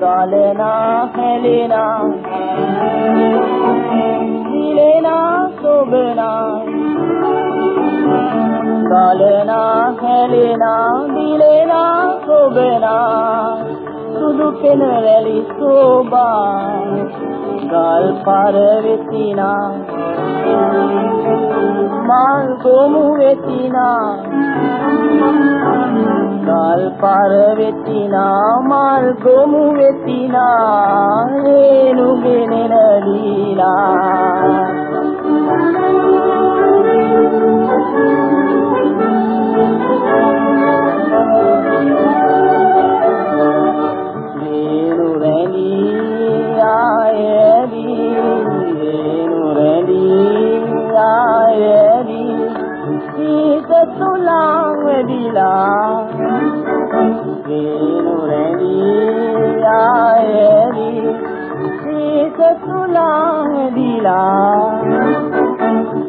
ගාලනා හැලෙනා දිලෙනා සොබනා ගාලනා හැලෙනා දිලෙනා සොබනා සුදු කෙන රැලි සෝබා ගල් පාර වෙතිනා මල් ගොමු වෙතිනා. ගල් පාර වෙතිනා මල් ගොමු වෙතිනා. රේණුගෙන නදීලා සීත තුලං වෙදිලා රේණු රැඳී ආයදී සීත තුලං වෙදිලා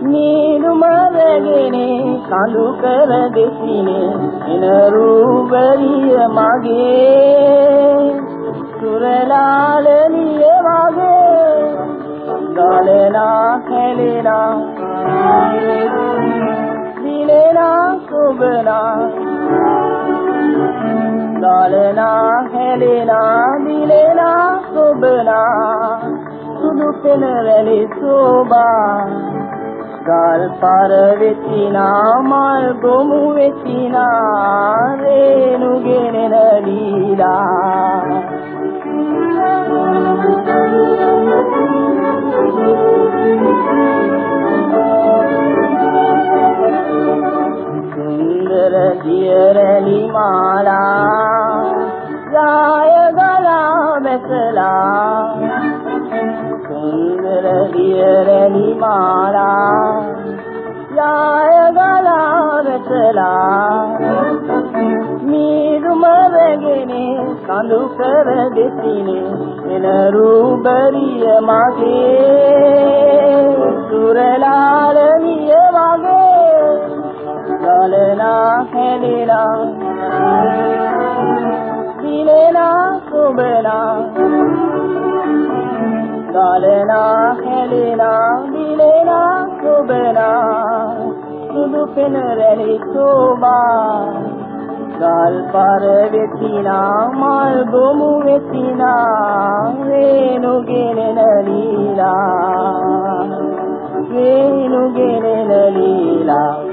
නීනුමරගෙන කඳු කර දෙසිනේ එන රූපරිය මගේ. සුරලාලනිය මගේ ගලනා හැලෙනා සුබනා ගලනා හැලෙනා දිලෙනා සුබනා සුදු පෙන රැලි සෝබා ගල් පාර වෙතිනා මල් ගොමු වෙතිනා රේණුගෙන ලීලා මාලා යාය ගලා බැසලා සුන්දර දියරලි මාලා යාය ගලා බැසලා මීදුමරගෙන කඳු කර දෙසිනේ එන රූබරිය මගේ සුරලාලනිය සුබනා ගලනා හැලෙනා දිලෙනා සුබනා සුදු පෙන රැලි සෝබා ගල් පාර වෙතිනා මල් ගොමු වෙතිනා රේණුගෙන ලීලා රේණුගෙන ලීලා